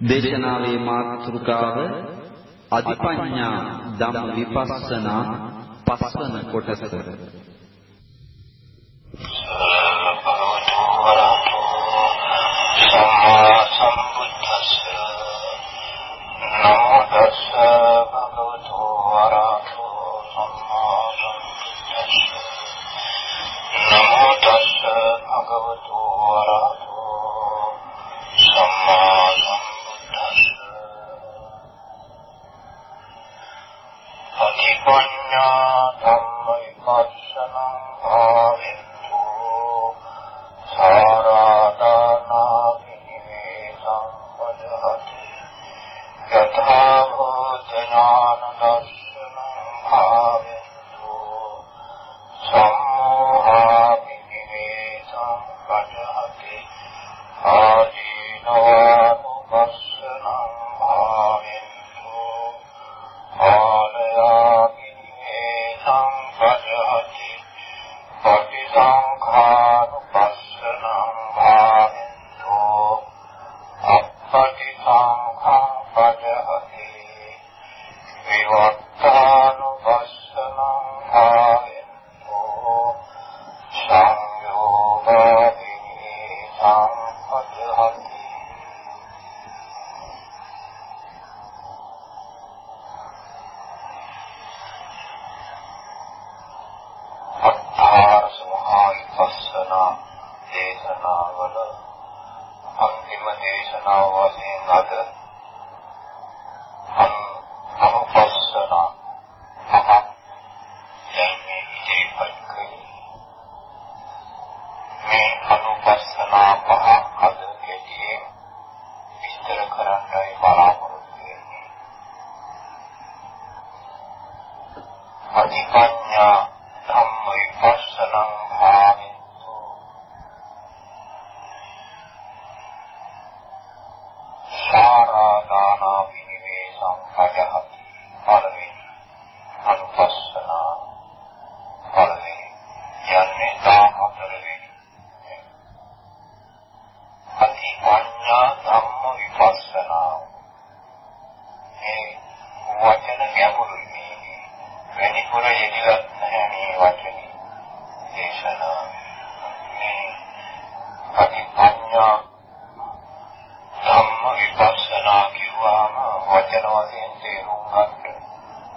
දේශනාවේ මාතෘකාව අධිපඤ්ඤා ධම්ම විපස්සනා පස්වන කොටස. වචන වශයෙන් තේරුම් ගන්න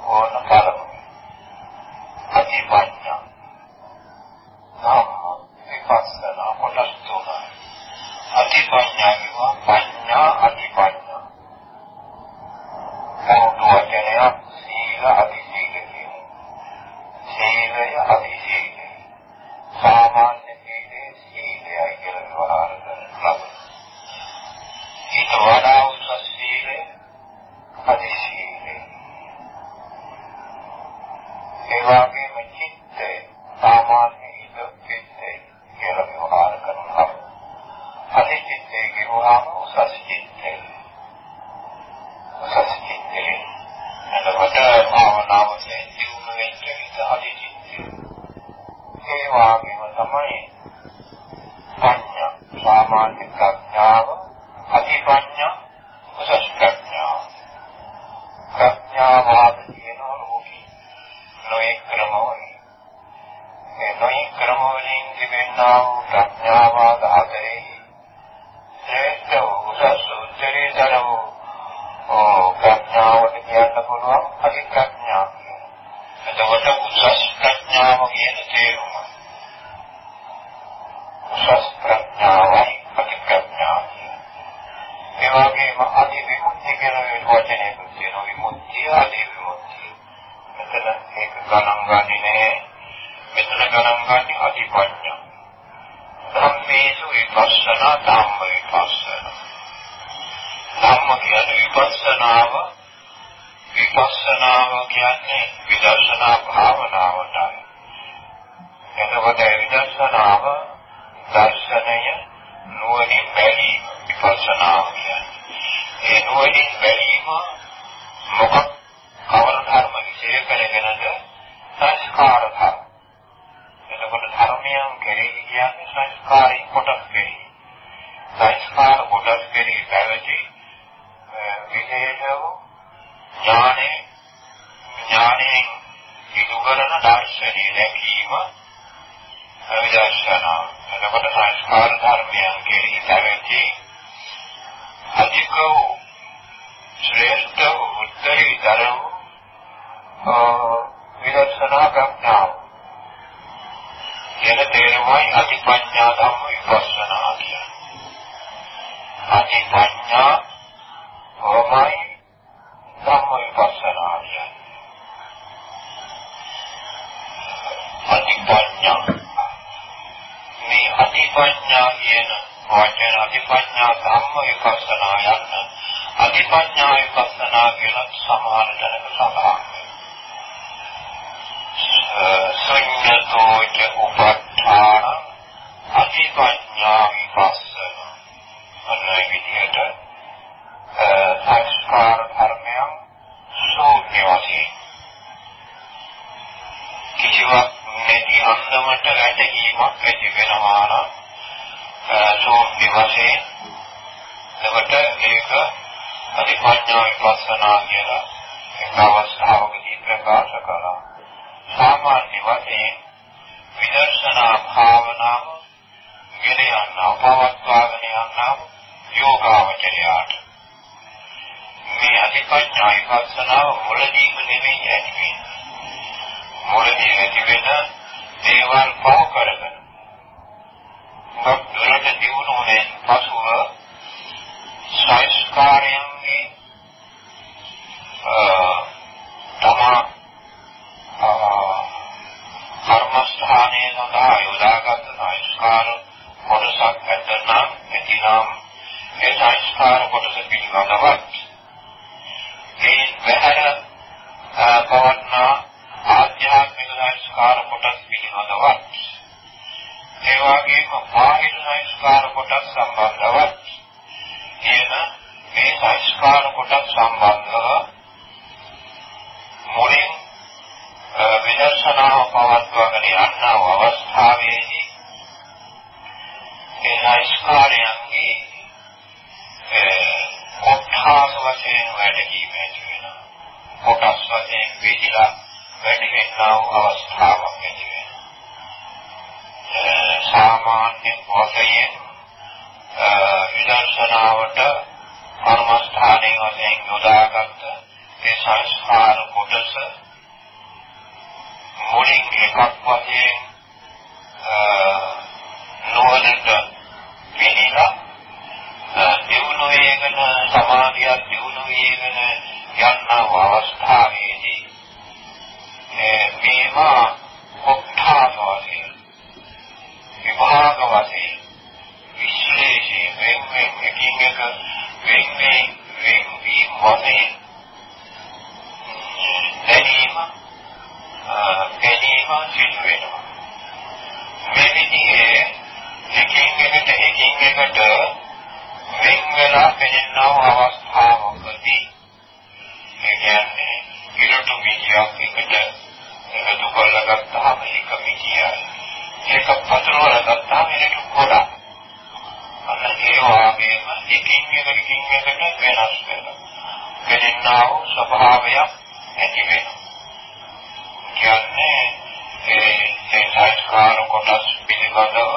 ඕන පළමුව අධිපඤ්ඤා ධම්ම විපස්සනා කොටස් තුනයි. අධිපඤ්ඤා කියුවා පඤ්ඤා අධිපඤ්ඤා මොනෝද වචනයක් සීල අධිසීල කියන්නේ සීලය අධිසීලය සාමාන්‍ය සීලය සීලයයි කියලා විවහාර කරන ලබන ඊට වඩා උසස් සීලය අධිසීලය ඒ වගේම චිත්තය සාමාන්‍ය හිත චිත්තය කියලා විවහාර කරන ලබන අධිචිත්තය කියුවාම උසස් චිත්තය උසස් චිත්තය එතකොට භාවනාවෙන් දියුණු වෙන්න විදිහ අධිචිත්තය ඒ වගේම තමයි පඤ්ඤා සාමාන්‍ය ප්‍රඥාව අධිපඤ්ඤා උසස් ප්‍රඥාව ප්‍රඥාව ආදින ලෝකී නොයේ ක්‍රමවලින් ඒ නොයේ ක්‍රමවලින් තිබෙනා වූ ප්‍රඥාව ආදරේ ශ්‍රේෂ්ඨ උසස් උත්තරීතර වූ ඕ ප්‍රඥාවට කියන්න පුළුවන් අධිප්‍රඥාව කියලා. එතකොට උසස් ප්‍රඥාව කියන තේරුම උසස් ප්‍රඥාවයි අධිප්‍රඥාව ඒ වගේම අධි විමුක්ති කියන වචනේ තියෙනවා විමුක්තිය අධි විමුක්තිය. මෙතන ඒක ගණන් ගන්නේ නෑ. මෙතන ගණන් ගන්නේ අධිපඤ්ඤා. ධම්මේසු විපස්සනා ධම්ම විපස්සනා. ධම්ම කියන්නේ විපස්සනාව විපස්සනාව කියන්නේ විදර්ශනා භාවනාවටයි. එතකොට විදර්ශනාව දර්ශනය නුවණින් බැලීම විපස්සනාව කියන්නේ. ඒ නුවණින් බැලීම මොකක් කවර ධර්ම විශේෂ කරගෙනද සංස්කාර ධර්ම. එතකොට ධර්මයන් කෙරෙහි කියන්නේ සංස්කාරී කොටස් කෙරෙහි. සංස්කාර කොටස් කෙරෙහි පැවති ඥානෙ ඥානෙන් ඉදු කරන දර්ශනය දැකීම විදර්ශනා. එතකොට සංස්කාර ධර්මයන් කෙරෙහි පැවති අධික වූ ශ්‍රේෂ්ඨ වූ උත්තරීතර වූ විදර්ශනා ප්‍රඥාව. කියන තේරුමයි අධිපඤ්ඤා ධම්ම විපස්සනා කියන්නේ. අධිපඤ්ඤා කොහොමයි ධම්ම විපස්සනා කියන්නේ. අධිපඤ්ඤා මේ අධිපඤ්ඤා කියන වචන අධිපඤ්ඤා ධම්ම විපස්සනා යන අධිපඤ්ඤා විපස්සනා කියලා සමාන තැනක සඳහන් සංයතෝච උපට්ඨාන අධිපඤ්ඤා විපස්සනා. අන්න විදිහට සංස්කාර ධර්මයන් ශූන්‍ය වශයෙන්. කිසිවක් නැති අන්දමට වැටහීමක් ඇති වෙනවා නම් ශූන්‍ය වශයෙන් එතකොට ඒක අධිපඤ්ඤා විපස්සනා කියලා එක අවස්ථාවකදී ප්‍රකාශ කළා. සාමාන්‍ය වශයෙන් විදර්ශනා භාවනාව ගෙන යනවා පවත්වාගෙන යනවා යෝගාවචරයාට. මේ අධිපඤ්ඤා විපස්සනාව මුලදීම නෙමෙයි ඇති වෙන්නේ. මුලදී ඇති වෙන දේවල් පහ කරගෙන. සත්‍යයට දිනුනේ පසුව සංස්කාරයන්ගේ තමා කර්මස්ථානයේ සඳහා යොදාගත් සංස්කාර කොටසක් ඇතනම් එතිනම් ඒ සංස්කාර කොටස පිළිබඳවත් ඒ වැහැර පවත්නා ආධ්‍යාත්මික සංස්කාර කොටස් පිළිබඳවත් ඒ වගේම බාහිර සංස්කාර කොටස් සම්බන්ධවත් කියන මේ සංස්කාර කොටස් සම්බන්ධව මුලින් විදර්ශනාව පවත්වාගෙන යන අවස්ථාවේදී ඒ සංස්කාරයන්ගේ කොටස් වශයෙන් වැඩ කීමේදී වෙනවා. කොටස් වශයෙන් පිළිලා වැඩි වෙනා අවස්ථාවක් ඇති වෙනවා. සාමාන්‍ය වශයෙන් විදර්ශනාවට කර්මස්ථානයේ වශයෙන් යොදාගත්ත ඒ සංස්කාර කොටස මුලින් එකක් වශයෙන් නොවනට පිළිලා දිනු වේගන සමාධියක් දිනු වේගන යන අවස්ථාවේදී මේවා කොට්ඨාස වශයෙන් විභාග වශයෙන් විශ්ලේෂී වෙන වෙන එකින් එක වෙන වෙන වෙන වීම වශයෙන් දැනීම ගැනීම සිදු වෙනවා. මේ විදිහේ එකින් එකට එකින් එකට වෙන් වෙලා පෙනෙනව අවස්ථාවකදී ඒ කියන්නේ ඉරටු මිදියක් එකට එකතු කරලා ගත්තාම එක මිදියයි ඒක පතරවල ගත්තාම ඒක ගොඩක් අන්න ඒ වගේම එකින් එකට එකින් එකට වෙනස් වෙනවා. පෙනෙනව ස්වභාවයක් ඇති වෙනවා. කියන්නේ ඒ සංස්කාර කොටස් පිළිබඳව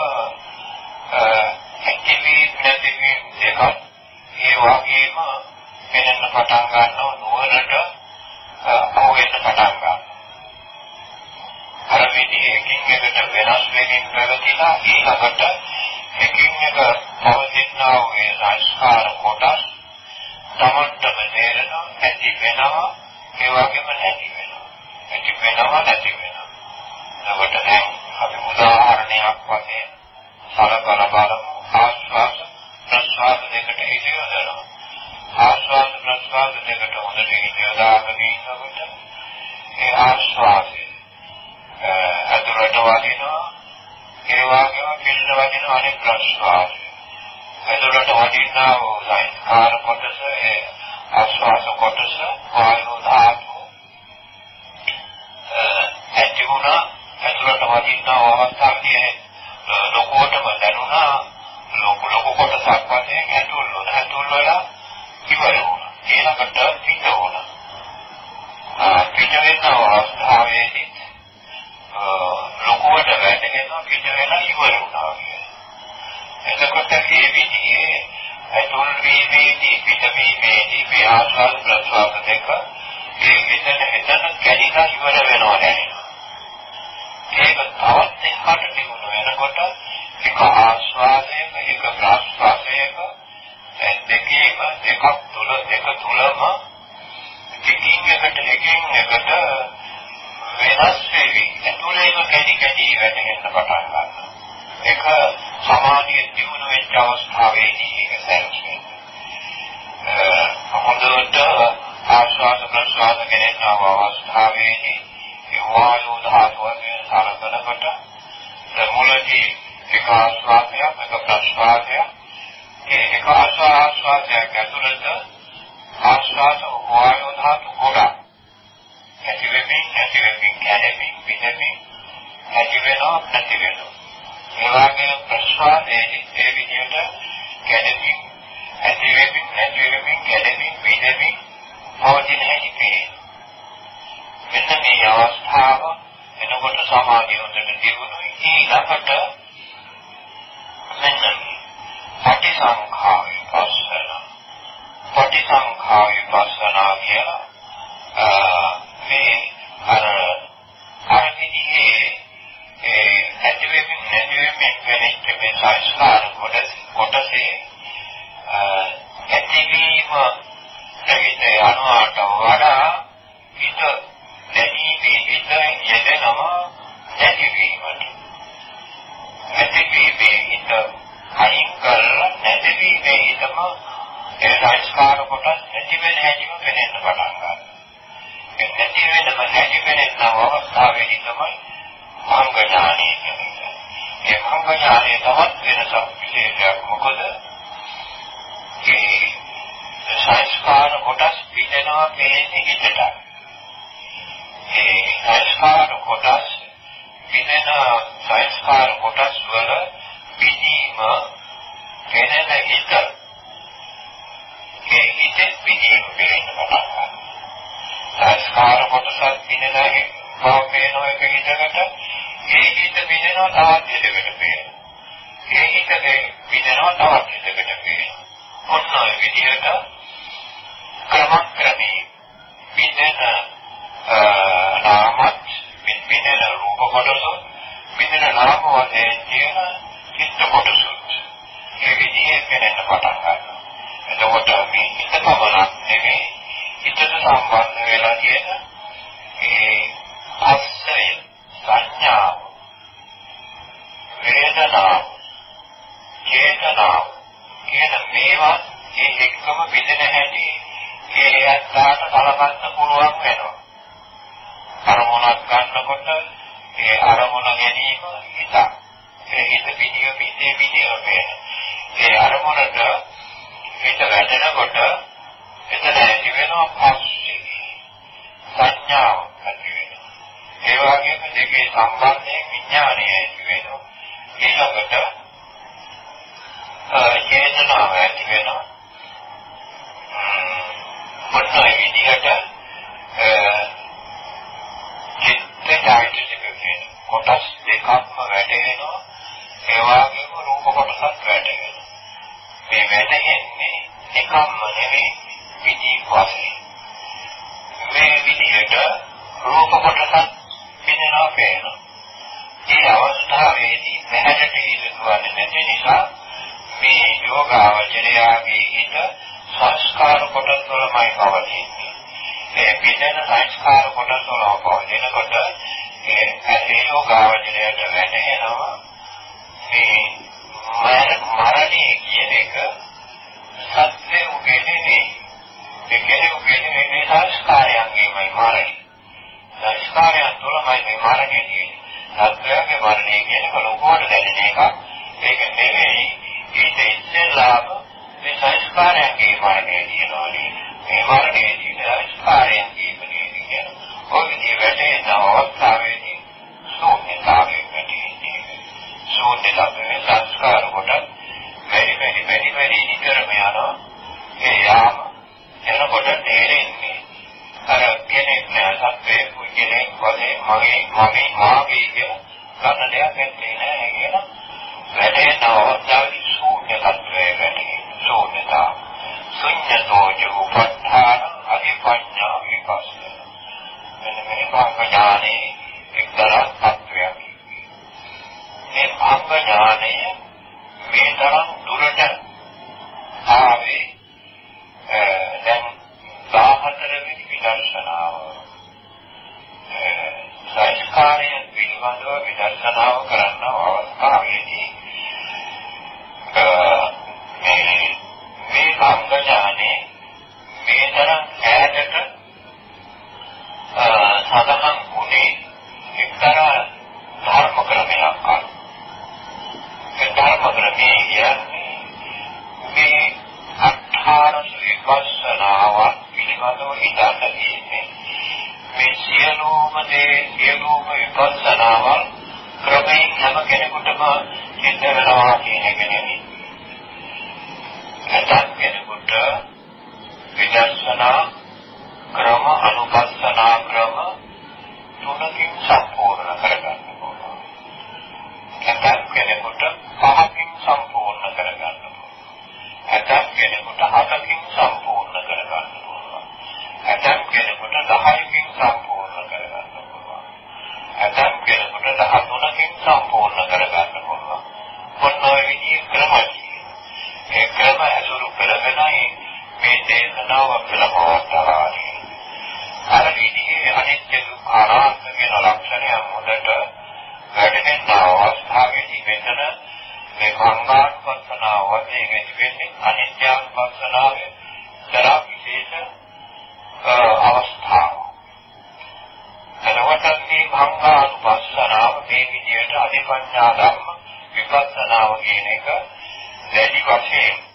ඇතිවීම නැතිවීම දෙක ඒ වගේම වෙනන්න පටන් ගන්නව නුවරට අහුවෙන්න පටන් ගන්නවා. අර විදිහේ එකින් එකට වෙනස් වෙමින් පැවතිලා ඊළඟට එකින් එක පවතිනා වූ සංස්කාර කොටස් තමන්ටම තේරෙනවා ඇති වෙනවා ඒ වගේම නැති වෙනවා. ඇති වෙනවා නැති වෙනවා. එතකොට දැන් අපි උදාහරණයක් වශයෙන් සලකලා බලමු. ආස්වාද ප්‍රස්වාද දෙකට හේතුවදනවා ආස්වාද ප්‍රස්වාද දෙකට හොඳට හේතුවදාගෙන ඉන්නකොට ඒ ආස්වාදය අතුරට වදිනවා ඒ වගේම පිළිද වදින අනෙක් ප්‍රස්වාදය අතුරට වදිනා වූ සංස්කාර කොටස ඒ ආස්වාද කොටස වායු ධාතු ඇති වුණා. අතුරට වදිනා අවස්ථාවේ ලොකුවටම දැනුණා. ලොකු ලොකු කොටසක් වශයෙන් ඇතුල් වුණා ඇතුල් වෙලා ඉවර වුණා. ඊළඟට පිට වුණා. පිට වෙන අවස්ථාවේදී ලොකුවට වැටෙනවා පිට වෙන ඉවර වුණා කියන්නේ. එතකොට මේ විදිහේ ඇතුල් වීමේදී පිට වීමේදී මේ ආස්වාද ප්‍රසවාස දෙක ඒ මෙතන මෙතන කැඩිලා ඉවර වෙනවා දැනෙනවා. ඒක තවත් එහාට තිබුණ වෙනකොට එක ආස්වාදයක එක ප්‍රාස්වාදයක දෙකේම දෙකක් තුල දෙක තුලම එකින් එකට එකින් එකට වෙනස් වෙවි ඇතුළේම කැඩි කැඩි වැටෙන්න පටන් ගන්නවා. ඒක සමාධිය දියුණු වෙච්ච අවස්ථාවේදී ඒක සැලසෙන්නේ. හොඳට ආස්වාද ප්‍රසවාස කෙනෙක් අවස්ථාවේදී ඒ වායු ධාතුව සලකනකොට මුලදී එක ආස්වාදයක් එක ප්‍රසවාසයක් ඒක ආස්වාදයක් ඇතුළත ආස්වාද වායු ධාතු ගොඩක් ඇති වෙමින් නැති වෙමින් කැඩෙමින් පිටෙමින් ඇති වෙනවා නැති වෙනවා. ඒ වගේම ප්‍රශ්වාසයේදී ඒ විදිහට කැඩෙමින් ඇති වෙමින් නැති වෙමින් කැඩෙමින් පිටෙමින් පවතින හැටි පේනවා. මෙන්න මේ අවස්ථාව එනකොට සමාධිය උදට දියුණුයි. ඊළඟට මෙන්න පටිසංඛා විපස්සන පටිසංඛා විපස්සනා කියලා මේ අර අර විදිහේ ඒ ඇතිවෙමින් නැතිවෙමින් වෙනිච්ච මේ සංස්කාර කොටස කොටසේ ඇතිවීම දෙවිත යනවාට වඩා හිත නැතිවී හිත යෙදෙනවා නැතිවීමට නැතිවීමේ හිත අයින් කරලා නැතිවීමේ හිතම ඒ සංස්කාර කොටස් නැති වෙන හැටිම වෙනෙන්න පටන් ගන්නවා. ඒ නැති වෙනම නැති වෙන අවස්ථාවේදී තමයි මංග ඥානය කියන්නේ. ඒ මංග ඥානය තවත් වෙනසක් විශේෂයක් මොකද? ඒ සංස්කාර කොටස් පිටෙනවා මේ හිතට. ඒ සංස්කාර කොටස් පිටෙන සංස්කාර කොටස් වල පිටීම කෙනෙන හිත ඒ හිතේ පිටීම වෙන්න පටන් ගන්නවා. සංස්කාර කොටසක් පිටෙන බව පේන එක හිතකට ඒ හිත පිටෙනවා තවත් හිතකට පේනවා. ඒ හිත පිටෙනවා තවත් හිතකට පේනවා. ඔන්න ඔය විදිහට ක්‍රමක්‍රමී පිටෙන නාමත් පිටෙන රූප කොටස පිටෙන නාම වශයෙන් තියෙන චිත්ත කොටසුත් ඒ විදිහේ පේන්න පටන් ගන්නවා. එතකොට මේ හිත පමණක් නෙමෙයි හිතට සම්බන්ධ වෙලා තියෙන ඒ අස්සය සංඥාව වේදනාව චේතනාව කියන මේවා ඒ එක්කම බෙදෙන හැටි ඒ අත්තාට කලකන්න පුළුවන් වෙනවා අරමුණක් ගන්නකොට ඒ අරමුණ ගැනීම හිතක් ඒ හිත පිටිය පිටේ පිටිය වෙන ඒ අරමුණට හිත වැටෙනකොට එතන ඇති වෙනවා පස්සේ සංඥාව ඇති වෙනවා ඒ වගේම දෙකේ සම්බන්ධයෙන් විඥානය ඇති වෙනවා ඊළඟට චේතනාව ඇති වෙනවා මොනවායි විදිහට චිත්තචෛතසික කියන කොටස් දෙකක්ම වැටෙනවා ඒ වගේම රූප කොටසක් වැටෙනවා. මේ වැටෙන්නේ එකක්ම නෙවෙයි විදි වශයෙන්. මේ විදිහට රූප කොටසක් පිනෙනවා පේනවා. ඒ අවස්ථාවේදී පැහැදිලි ඉලක්කවන්නේ නැති නිසා මේ යෝගාවචරයාගේ හිත සංස්කාර කොටස් වලමයි පවතින්නේ. ඒ පිනෙන සංස්කාර කොටස් වල පවතිනකොට ඒ ඇසේ යෝගාවචරයට වැටෙනවා මේ මරණය කියන එක සත්‍ය උගෙන්නේ ඒ කියන්නේ උගෙන්නේ මේ සංස්කාරයන්ගේමයි මරණය. සංස්කාරයන් තුළමයි මේ මරණය කියන්නේ. සත්‍යයේ මරණය කියන්නේ කොලොකෝට දැනෙන එක. ඒක නෙවෙයි ඊට ඉස්සෙල්ලාම මේ සංස්කාරයන්ගේ මරණය කියනවානේ. මේ මරණය කියන සංස්කාරයන්ගේ මරණය කියන. ඔය විදිහට වැටෙන අවස්ථාවේදී ශූන්‍යතාවයේ වැටෙන්නේ. ශූන්‍ය ලබන සංස්කාර කොට වැඩි වැඩි වැඩි වැඩි නිතරම යනවා ඒ යාම එතකොට තේරෙන්නේ අර කෙනෙක් නෑ සත්වේ කෙනෙක් වගේ මගේ මගේ මාගේ කියන ගන්න දෙයක් නැත්තේ නෑ කියන වැඩේ නවත්තාවි ශූන්‍ය සත්වේ වෙන්නේ ශූන්‍යතා. ශුන්‍යතෝ ජෝපත්තාන අධිපඤ්ඤා විපස්සන. මෙන්න මේ භාගඥානේ එක්තරා සත්වයක්. මේ භාගඥානේ මේ තරම් ධර්මානුපස්සනාව වගේ වෙන වෙන්නේ අනිත්‍යානුපස්සනාවේ තරම් විශේෂ අවස්ථාව. එතකොට මේ භංගානුපස්සනාව මේ විදිහට අධිපඤ්ඤා ධර්ම විපස්සනාව කියන එක වැඩි වශයෙන්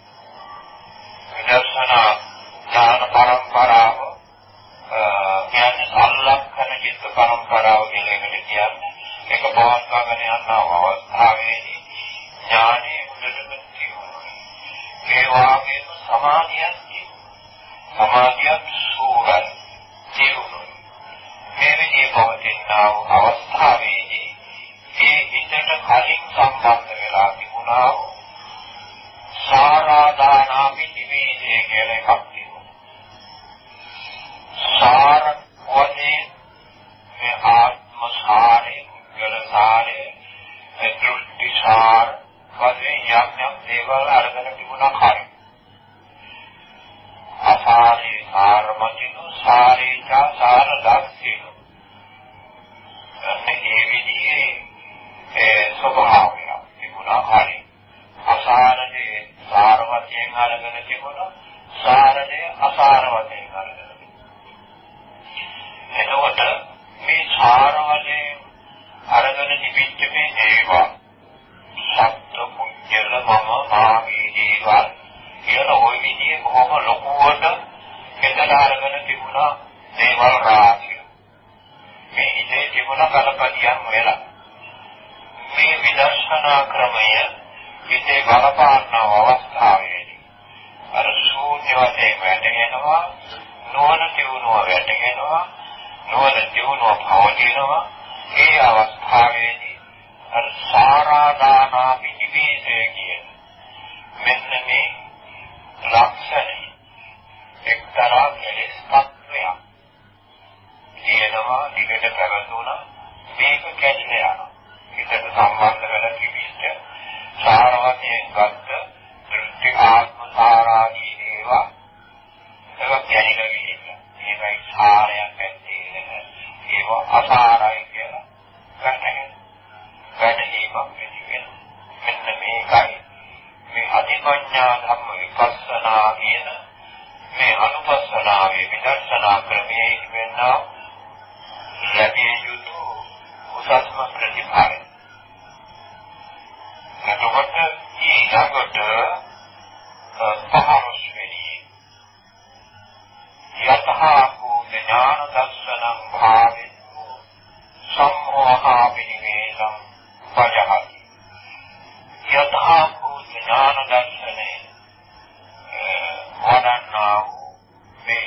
වැටෙනවා නුවණ දියුණුව පවතිනවා ඒ අවස්ථාව මේ විදර්ශනා ක්‍රමයේ ඉවෙන්නා යැපිය යුතු උසස්ම ප්‍රතිභාවය. එතකොට ඊළඟට පහරොස් වෙලී යතහා ඥාන දර්ශනං භාවේ සම්මෝහා පිනිවේසං පජහති. යතහා ඥාන දර්ශනේ වඩන්නා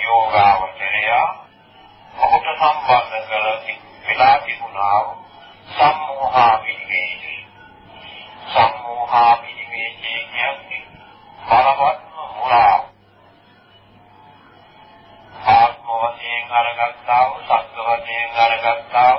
යෝගාවචරය ඔබට සම්බන්ධ කරලා වෙලා තිබුණා සම්මෝහා විවේචී සම්මෝහා විවේචී කියන්නේ බලවත් මුලාව. ආත්ම වශයෙන් අරගත්තා වූ සත්ත්ව වශයෙන් අරගත්තා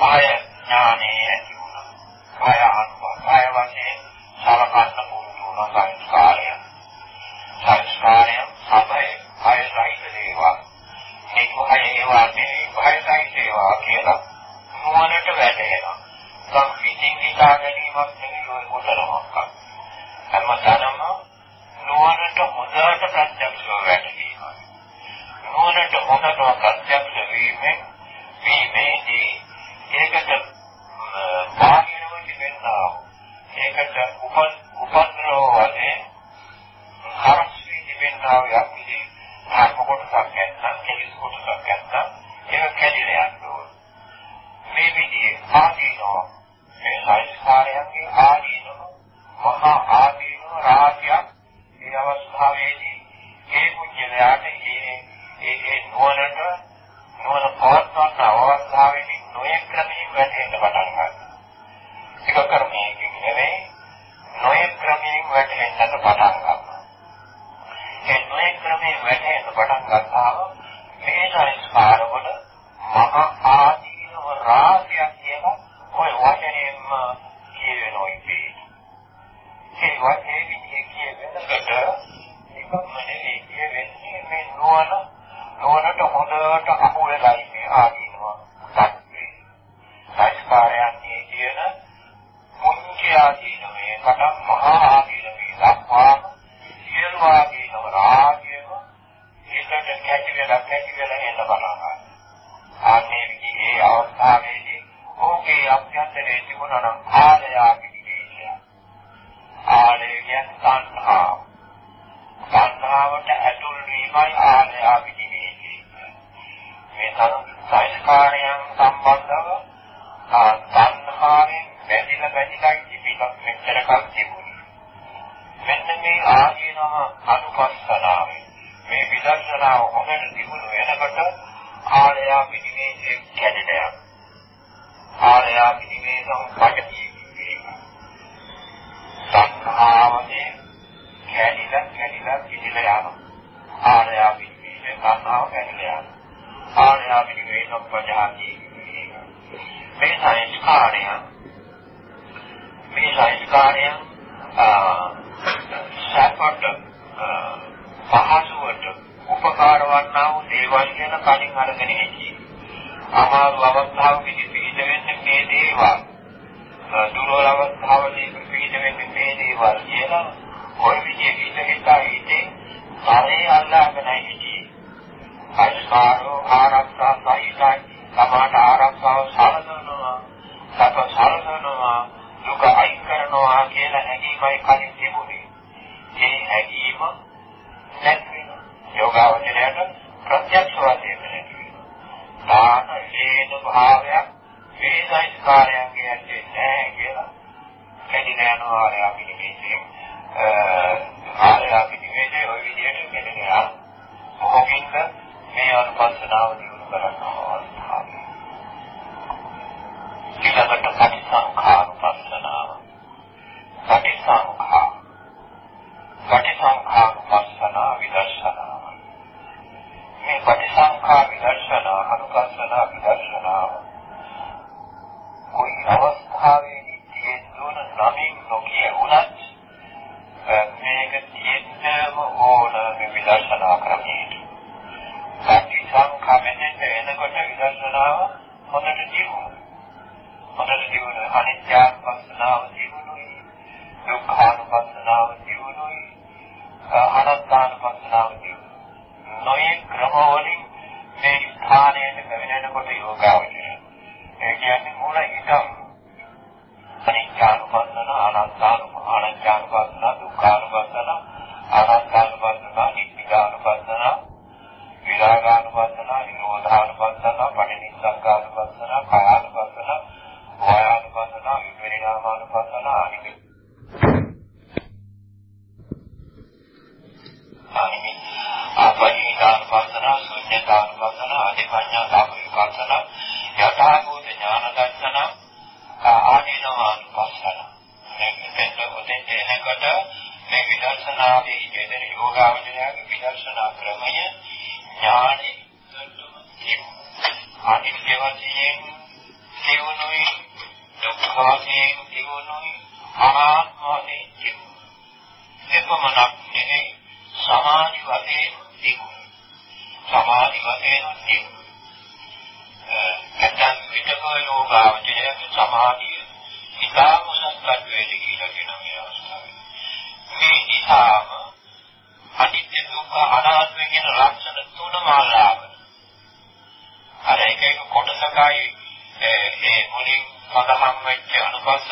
මේ කාය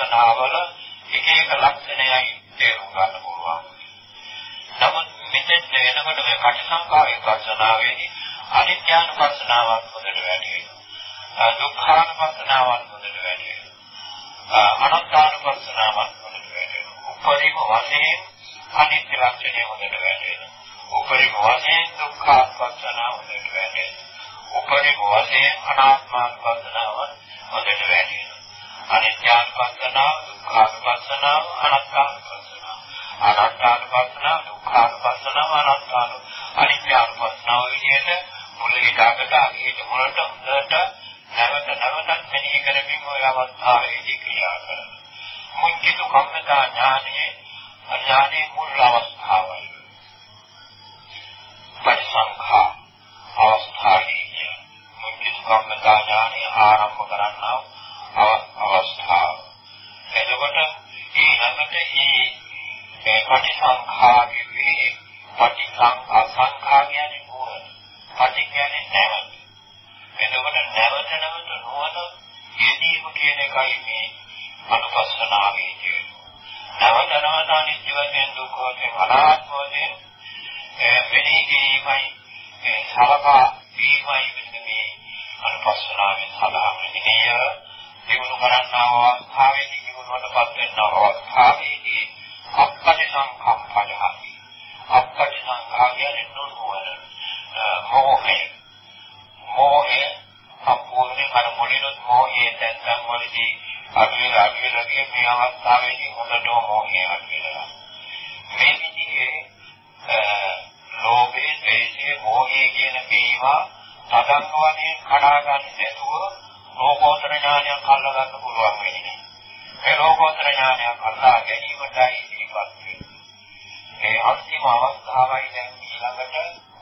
අනුපස්සනාවල එක එක ලක්ෂණයයි තේරුම් ගන්න පුළුවන්. නමුත් මෙතෙන් එනකොට මේ පටිසංඛා විපස්සනාවේදී අනිත්‍යානුපස්සනාවක් හොඳට වැඩි වෙනවා. දුක්ඛානුපස්සනාවක් හොඳට වැඩි වෙනවා. අනාත්මානුපස්සනාවක් හොඳට වැඩි වෙනවා. උපරිම වශයෙන් අනිත්‍ය ලක්ෂණය හොඳට වැටහෙනවා. උපරිම වශයෙන් දුක්ඛාස්පස්සනාව හොඳට වැටහෙනවා. උපරිම වශයෙන් අනාත්මාස්පස්සනාව හොඳට වැටහෙනවා. අනිත්‍යාස්පස්සනාව, දුක්ඛාස්පස්සනාව, අනාත්මාස්පස්සනාව. අනාත්මාස්පස්සනාව, දුක්ඛාස්පස්සනාව, අනාත්මාන අනිත්‍යාස්පස්සනාව විදිහට මුලින්කට අගියට මොනට හොඳට නැවත නැවතත් මෙනෙහි කරමින් ඔය අවස්ථාවේදී ක්‍රියා කරනවා. මුංචිතු කම්මතා ඥානයේ ඥානයේ මුල් අවස්ථාවයි. පරිසංඛා අවස්ථාවේදී මුංචිතු කම්මතා ඥානය ආරම්භ කරන්නා අවස්ථාව. එතකොට ඊළඟට මේ මේ පටිසංඛා විවි පටිසංඛා සංඛා කියන්නේ මොකද? පටි කියන්නේ නැවත. එතකොට නැවත නැවත නොවන යෙදීම කියන එකයි මේ අනුපස්සනාවේ තියෙන්නේ. නැවත නැවත අනිත්‍ය වශයෙන් දුක්ඛ වශයෙන් අනාත්ම වශයෙන් මෙහි කිරීමයි සලකා වීමයි මේ අනුපස්සනාවෙන් සඳහන් වෙන්නේ. දිනු කරන්නා අවස්ථාවේදී දිනුවටපත් වෙනා අවස්ථාවේදී අපපටි සංකප්පජහති. අපපටි සංඛාගයන් නුනුවර මොහේ මොහේ සම්පූර්ණ කර මොනිනුත් මොහේ දැන් දැන් වලදී අගිල අගිලගේ මේ අවස්ථාවේදී හොඳට මොහේ අගිලලා මේ විදිහේ ලෝභයේ ද්වේෂයේ මොහේ කියන මේවා සදංග වශයෙන් කඩා ගන්න නැතුව ලෝකෝත්තර ඥානයක් අල්ලා ගන්න පුළුවන් වෙන්නේ. ඒ ලෝකෝත්තර ඥානයක් අල්ලා ගැනීමටයි ඉතිපත් වෙන්නේ. ඒ අන්තිම අවස්ථාවයි දැන් ඊළඟට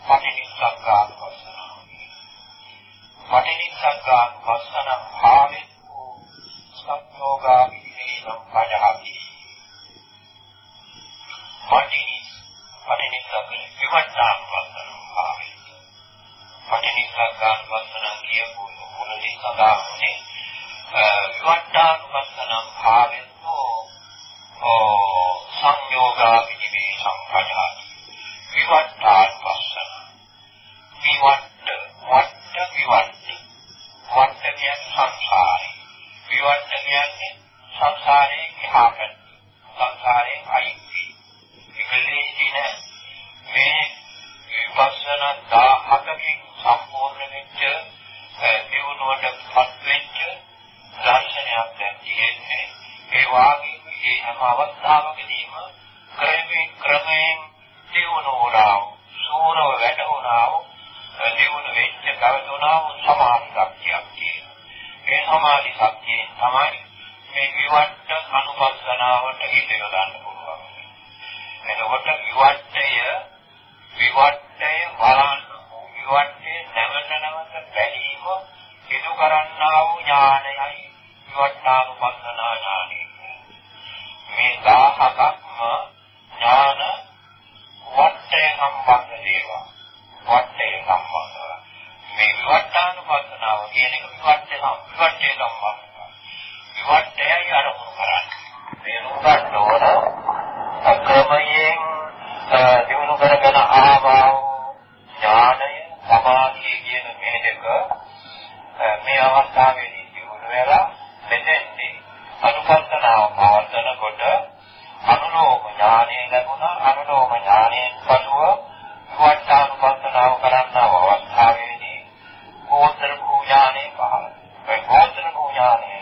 පටිනිස්සග්ගානුපස්සනාව. පටිනිස්සග්ගානුපස්සන භාවෙන් සංයෝගා විදේනම් පජහති. පටිනිස් පටිනිස්සග්ග විවට්ටානුපස්සන භාවෙන්. පටිනිස්සග්ගානුපස්සන කියපු මුලදී සදාන්නේ විවට්ටානුපස්සන භාවෙන් ඕ සංයෝගා විදේ සම්පජහති. විවට්ටානුපස්සන විවට්ට වට්ට විවට්ට වට්ට කියන්නේ සංසාරේ. විවට්ට කියන්නේ සංසාරේ එහාට සංසාරේ um, 好了。哎，我只能跟我讲。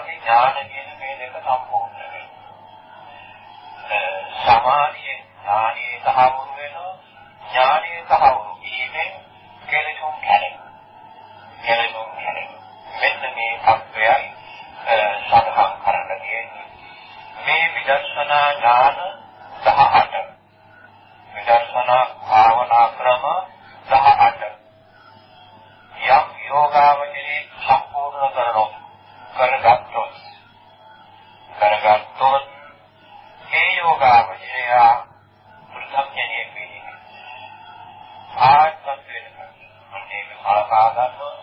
සමාධි ඥාන කියන මේ දෙක සම්පූර්ණ වෙනවා. සමාධිය ඥානයේ තහවුරු වෙනවා. ඥානයේ තහවුරු වීමෙන් කෙලෙසුම් කැඩෙනවා. කෙලෙසුම් කැඩෙනවා. මෙන්න මේ අත්‍යයන් සඳහන් කරන්න තියෙන්නේ. මේ විදර්ශනා ඥාන 18. විදර්ශනා භාවනා ක්‍රම 18. යම් යෝගාවචරේ සම්පූර්ණ කරනවා. කරගත් කරගත්තොත් මේ යෝගාවචරයා ප්‍රත්‍යඥයෙක් වෙන්නේ. ආත්මයෙන් මේක හරහා ගන්නවා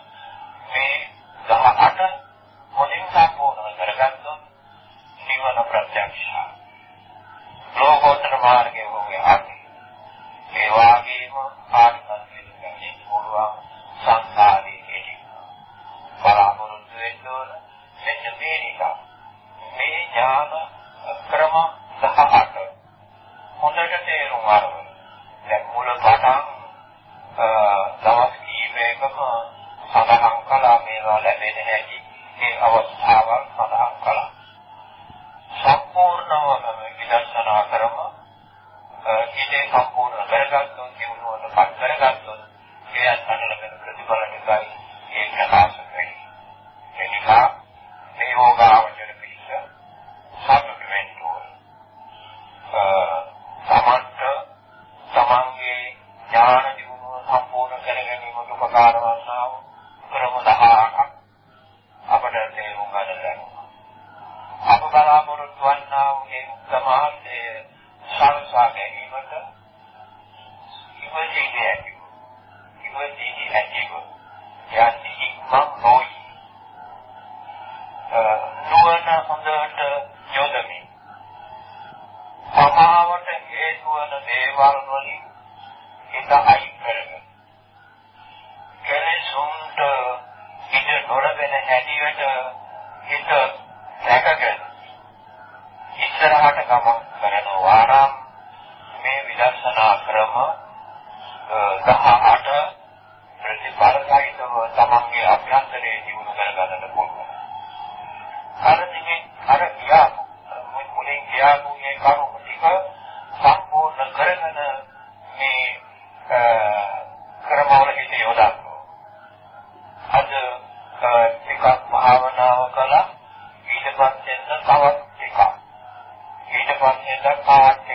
පස්සේ තවත් ටිකක් අපේ